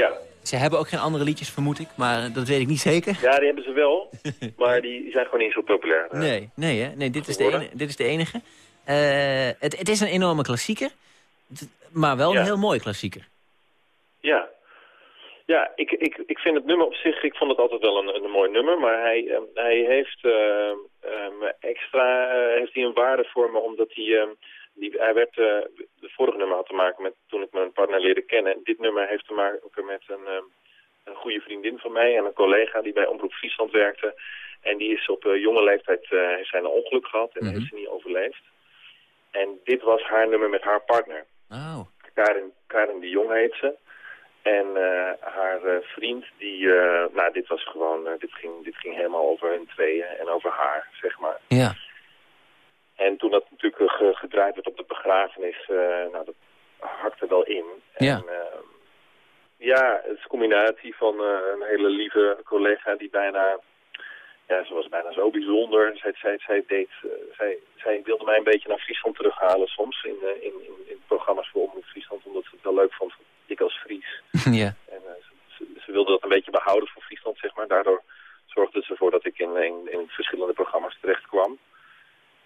Ja. Ze hebben ook geen andere liedjes, vermoed ik, maar dat weet ik niet zeker. ja, die hebben ze wel, <laughs> maar die zijn gewoon niet zo populair. Nee, nee, hè? nee dit, is de ene, dit is de enige. Eh, het, het is een enorme klassieker, maar wel Ja. een heel mooi klassieker. Ja. Ja, ik, ik, ik vind het nummer op zich, ik vond het altijd wel een, een mooi nummer, maar hij, ehm, hij heeft eh, ehm, extra, eh, heeft hij een waarde voor me, omdat hij, ehm, die, hij werd, de vorige nummer had te maken met toen ik mijn partner leerde kennen. En dit nummer heeft te maken met een, ehm, een goede vriendin van mij en een collega die bij Omroep Friesland werkte. En die is op eh, jonge leeftijd, eh, heeft zij een ongeluk gehad en Mhm. heeft ze niet overleefd. En dit was haar nummer met haar partner. Oh, Karin, Karin de Jong heet ze. En haar vriend, die, nou dit was gewoon, dit, ging, dit ging helemaal over hun tweeën en over haar, zeg maar. ja. En toen dat natuurlijk eh, ge- gedraaid werd op de begrafenis, eh, nou dat hakte wel in. Ja. En, eh, ja, het is een combinatie van een hele lieve collega die bijna, ja, ze was bijna zo bijzonder. Zij, zij, zij, deed, zij, zij wilde mij een beetje naar Friesland terughalen soms in, in, in, in programma's voor Omroep Friesland, omdat ze het wel leuk vond, ik als Fries. <laughs> ja. En ze wilde dat een beetje behouden voor Friesland, zeg maar. Daardoor zorgde ze ervoor dat ik in, in, in verschillende programma's terecht kwam.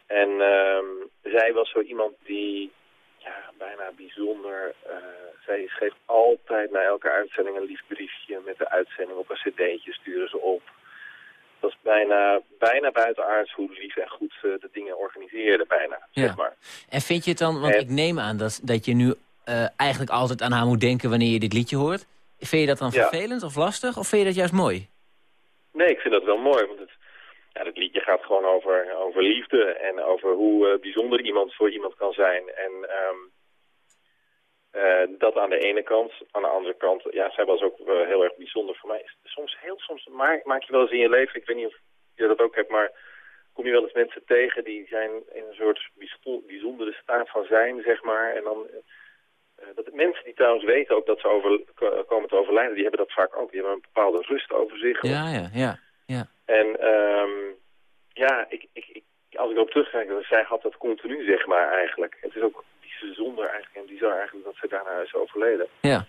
En ehm, zij was zo iemand die ja, bijna bijzonder... eh, zij schreef altijd na elke uitzending een lief briefje met de uitzending op een cd'tje, sturen ze op. Dat was bijna, bijna buitenaards hoe lief en goed ze de dingen organiseerde, bijna, Ja. zeg maar. En vind je het dan, want En- ik neem aan dat, dat je nu eh, eigenlijk altijd aan haar moet denken wanneer je dit liedje hoort. Vind je dat dan Ja. vervelend of lastig, of vind je dat juist mooi? Nee, ik vind dat wel mooi, want het, ja, het liedje gaat gewoon over, over liefde en over hoe eh, bijzonder iemand voor iemand kan zijn. En ehm, eh, dat aan de ene kant. Aan de andere kant, ja, zij was ook eh, heel erg bijzonder voor mij. Soms, heel soms maak, maak je wel eens in je leven, ik weet niet of je dat ook hebt, maar kom je wel eens mensen tegen die zijn in een soort bijzon- bijzondere staat van zijn, zeg maar. En dan... dat mensen die trouwens weten ook dat ze over, ko- komen te overlijden, die hebben dat vaak ook. Die hebben een bepaalde rust over zich. Ja, ja, ja. Ja. En ehm, ja, ik, ik, ik, als ik erop terugkijk, zij had dat continu, zeg maar, eigenlijk. Het is ook bijzonder eigenlijk en bizar eigenlijk dat zij daarna is overleden. ja.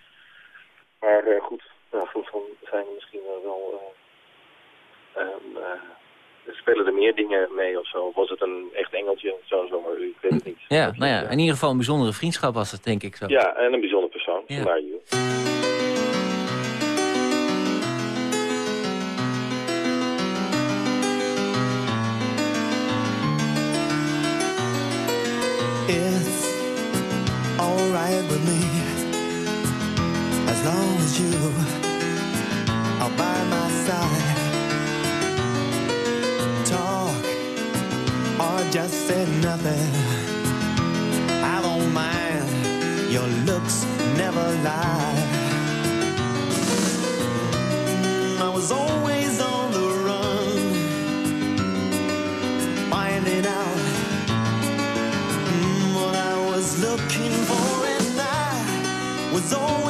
Maar eh, goed, nou, goed, dan zijn er misschien wel... wel eh, ehm, eh, er spelen er meer dingen mee of zo. Was het een echt engeltje? Zo, zo, maar ik weet het niet. Ja, nou ja, in ieder geval een bijzondere vriendschap was het, denk ik zo. Ja, en een bijzonder persoon. Ja. Long as you are by my side. Talk or just say nothing. I don't mind. Your looks never lie. I was always on the run, finding out Mm, what I was looking for, and I was always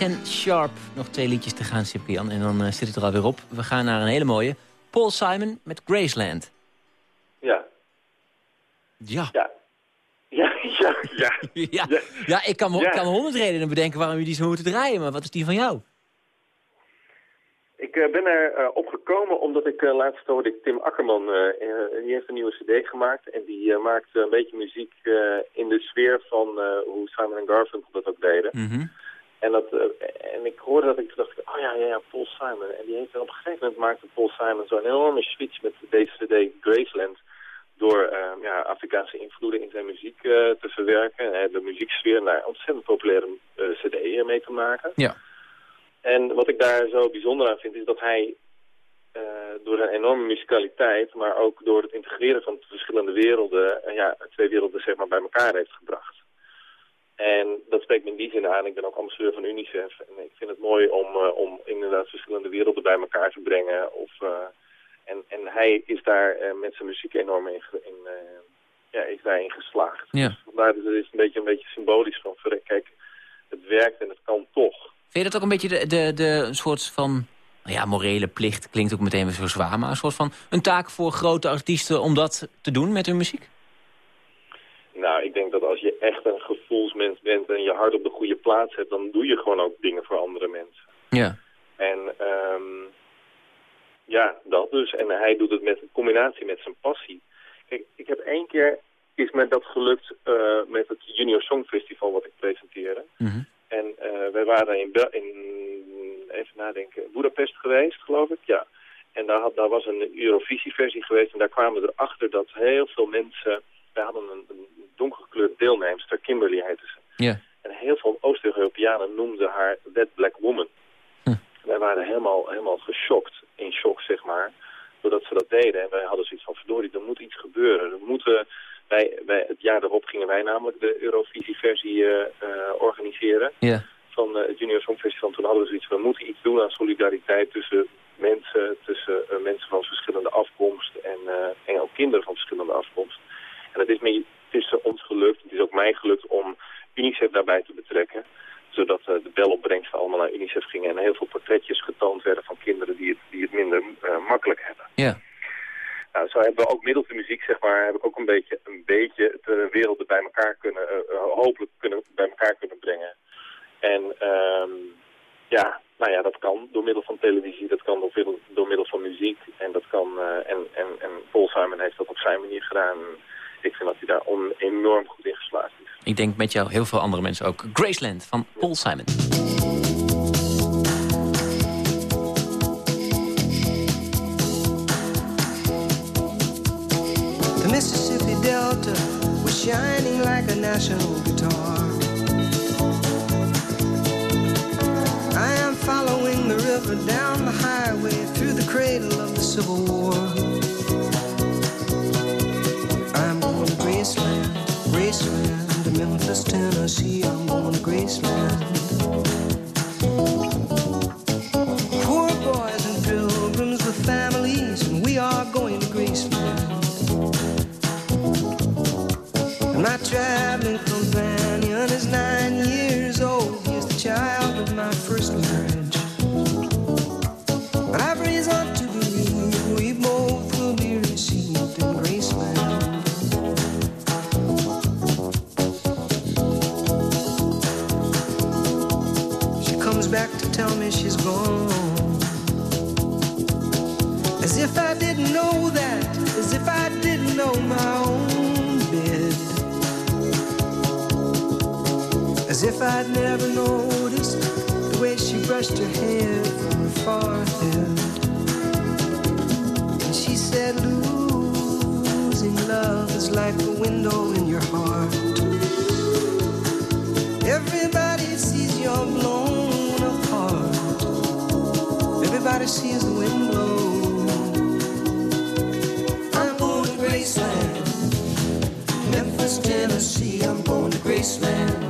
Ten Sharp. Nog twee liedjes te gaan, Cyprian. En dan eh, zit het er alweer op. We gaan naar een hele mooie. Paul Simon met Graceland. Ja. Ja. Ja. Ja, ja, ja. <laughs> Ja, ja ik kan ik kan honderd redenen bedenken waarom je die zou moeten draaien. Maar wat is die van jou? Ik eh, ben er eh, op gekomen omdat ik laatst hoorde ik Tim Akkerman, eh, die heeft een nieuwe cd gemaakt. En die maakt een beetje muziek in de sfeer van hoe Simon en Garfunkel dat ook deden. Mhm. En, dat, eh, en ik hoorde dat ik dacht, oh ja, ja, ja, Paul Simon. En die heeft op een gegeven moment maakte Paul Simon zo'n enorme switch met deze cd Graceland. Door eh, ja, Afrikaanse invloeden in zijn muziek eh, te verwerken. En de muzieksfeer naar ontzettend populaire eh, cd mee te maken. Ja. En wat ik daar zo bijzonder aan vind, is dat hij door zijn enorme musicaliteit, maar ook door het integreren van verschillende werelden, ja, twee werelden zeg maar bij elkaar heeft gebracht. En dat spreekt me in die zin aan. Ik ben ook ambassadeur van UNICEF. En ik vind het mooi om, eh, om inderdaad verschillende werelden bij elkaar te brengen. Of, eh, en, en hij is daar eh, met zijn muziek enorm in, in, ja, is daarin geslaagd. Ja. Dus vandaar dat het is een beetje, een beetje symbolisch van, kijk, het werkt en het kan toch. Vind je dat ook een beetje de, de, de een soort van... nou ja, morele plicht klinkt ook meteen weer zo zwaar... maar een soort van een taak voor grote artiesten om dat te doen met hun muziek? Nou, ik denk dat als je echt een gevoelsmens bent en je hart op de goede plaats hebt, dan doe je gewoon ook dingen voor andere mensen. Ja. En ehm, ja, dat dus. En hij doet het met een combinatie met zijn passie. Kijk, ik heb één keer, is me dat gelukt eh, met het Junior Song Festival wat ik presenteerde. Mhm. En eh, wij waren in, Bel- in, even nadenken, Budapest geweest, geloof ik, ja. En daar, had, daar was een Eurovisie-versie geweest en daar kwamen we erachter dat heel veel mensen... Wij hadden een, een donkergekleurde deelnemster, Kimberly heette ze. Ja. En heel veel Oost-Europeanen noemden haar That Black Woman. Hm. Wij waren helemaal, helemaal geschokt, in shock zeg maar, doordat ze dat deden. En wij hadden zoiets van, verdorie, er moet iets gebeuren. Er moeten, wij, wij, het jaar daarop gingen wij namelijk de Eurovisie-versie eh, eh, organiseren Ja. van eh, het Junior Songfestival. En toen hadden we zoiets van, we moeten iets doen aan solidariteit tussen mensen, tussen mensen van verschillende afkomst en, en ook kinderen van verschillende afkomst. En het is, me, het is ons gelukt, het is ook mij gelukt om UNICEF daarbij te betrekken. Zodat eh, de belopbrengsten allemaal naar UNICEF gingen en heel veel portretjes getoond werden van kinderen die het, die het minder eh, makkelijk hebben. Ja. Nou, zo hebben we ook middels de muziek, zeg maar, heb ik ook een beetje, een beetje de werelden bij elkaar kunnen, eh, hopelijk kunnen, bij elkaar kunnen brengen. En ehm, ja, nou ja, dat kan door middel van televisie, dat kan door, middel- door middel van muziek. En dat kan, eh, en, en, en Paul Simon heeft dat op zijn manier gedaan. Ik vind dat hij daar on, enorm goed in geslaagd is. Ik denk met jou heel veel andere mensen ook. Graceland van Paul Simon. The Mississippi Delta was shining like a national said, Losing love is like a window in your heart. Everybody sees you're blown apart. Everybody sees the wind blow. I'm going to Graceland. Memphis, Tennessee, I'm going to Graceland.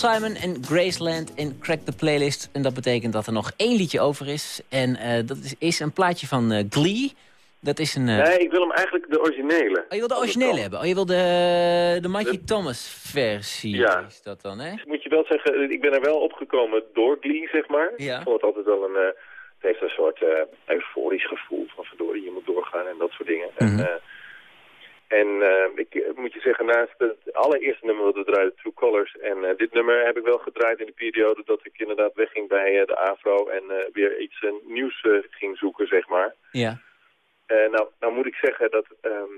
Paul Simon en Graceland in Crack the Playlist. En dat betekent dat er nog één liedje over is. En eh, dat is, is een plaatje van eh, Glee. Dat is een... eh, Nee, ik wil hem eigenlijk de originele. Oh, je wil de originele hebben? Oh, je wil de, de Mikey Thomas versie. Ja. Is dat dan, hè? Moet je wel zeggen, ik ben er wel opgekomen door Glee, zeg maar. Ja. Ik vond het altijd wel een... het heeft een soort euforisch gevoel van verdorie, je moet doorgaan en dat soort dingen. Mhm. En, eh, en eh, ik moet je zeggen, naast het allereerste nummer wat we draaiden, True Colors, en eh, dit nummer heb ik wel gedraaid in de periode dat ik inderdaad wegging bij eh, de AVRO en weer iets nieuws ging zoeken, zeg maar. Ja. Nou, nou moet ik zeggen dat... ehm,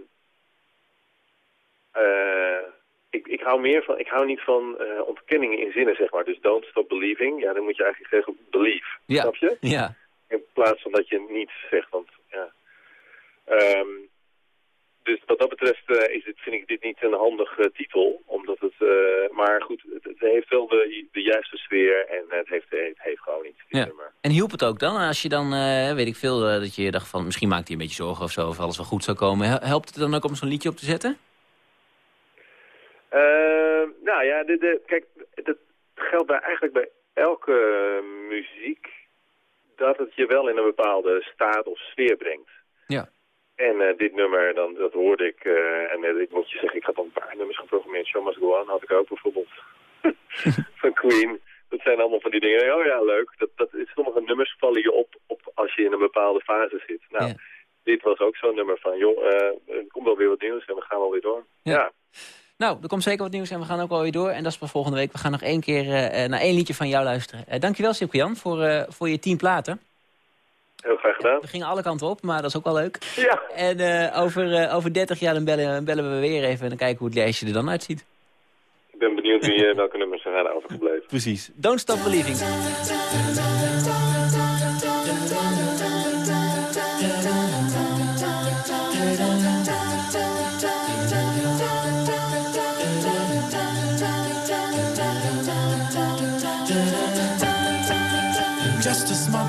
eh, ik, ik hou meer van, ik hou niet van ontkenningen in zinnen, zeg maar. Dus don't stop believing. Ja, dan moet je eigenlijk zeggen believe. Ja. Snap je? Ja. In plaats van dat je niets zegt, want ja. Ehm, dus wat dat betreft eh, is het, vind ik dit niet een handige titel, omdat het, eh, maar goed, het, het heeft wel de, de juiste sfeer en het heeft, het heeft gewoon iets. ja. En hielp het ook dan? Als je dan, eh, weet ik veel, eh, dat je dacht van... misschien maakt hij een beetje zorgen of zo, of alles wel goed zou komen. Hel- Helpt het dan ook om zo'n liedje op te zetten? Nou ja, de, de, kijk, dat geldt bij, eigenlijk bij elke muziek dat het je wel in een bepaalde staat of sfeer brengt. Ja. En eh, dit nummer, dan, dat hoorde ik, eh, en eh, ik moet je zeggen, ik had al een paar nummers geprogrammeerd. Show Must Go On had ik ook bijvoorbeeld <laughs> van Queen. Dat zijn allemaal van die dingen, oh ja, leuk. Dat, dat, sommige nummers vallen je op, op als je in een bepaalde fase zit. Nou, Ja. dit was ook zo'n nummer van, joh, er komt wel weer wat nieuws en we gaan wel weer door. Ja. ja. Nou, er komt zeker wat nieuws en we gaan ook alweer door. En dat is voor volgende week. We gaan nog één keer naar één liedje van jou luisteren. Eh, dankjewel, Sipke Jan, voor, voor je tien platen. Heel graag gedaan. We gingen alle kanten op, maar dat is ook wel leuk. Ja. En eh, over, eh, over 30 jaar dan bellen, bellen we weer even en dan kijken hoe het lijstje er dan uitziet. Ik ben benieuwd wie, eh, welke nummers er gaan overgebleven. Precies. Don't Stop Believing. Just a small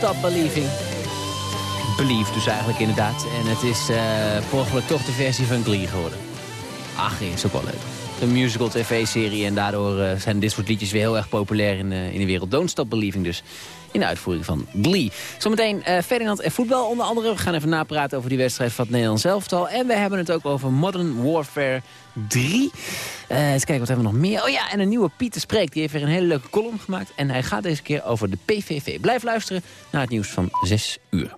Stop Believing. Believe dus eigenlijk inderdaad. En het is ongeluk toch de versie van Glee geworden. Ach, is ook wel leuk. Een musical tv-serie en daardoor eh, zijn dit soort liedjes weer heel erg populair in, eh, in de wereld. Don't Stop Believing dus in de uitvoering van Glee. Zometeen eh, Ferdinand en voetbal onder andere. We gaan even napraten over die wedstrijd van het Nederlands elftal. En we hebben het ook over Modern Warfare 3. Eh eens kijken, wat hebben we nog meer? Oh ja, en een nieuwe Pieter Spreek. Die heeft weer een hele leuke column gemaakt. En hij gaat deze keer over de PVV. Blijf luisteren naar het nieuws van 6 uur.